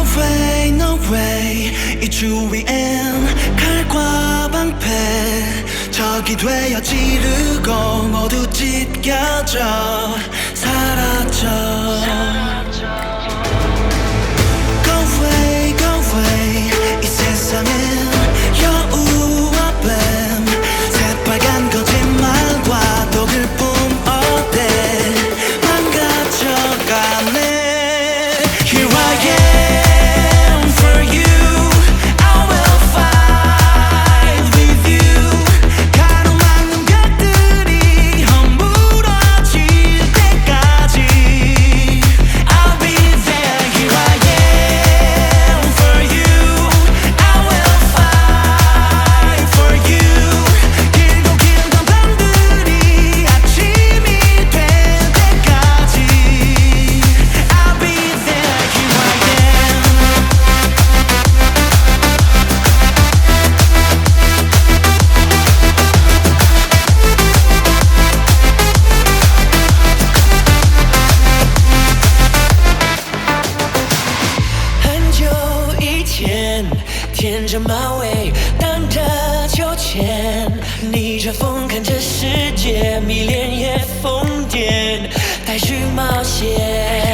No way, no way. 이 추위엔 칼과 방패. 적이 되어 지르고 모두 찢겨져 사라져. 舔着马尾，荡着秋千，逆着风，看这世界迷恋也疯癫，带去冒险。